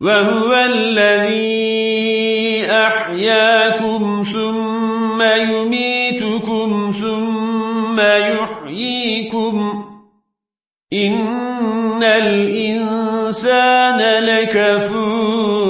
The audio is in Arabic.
وهو الذي أحياكم ثم يميتكم ثم يحييكم. إن الإنسان لكفور.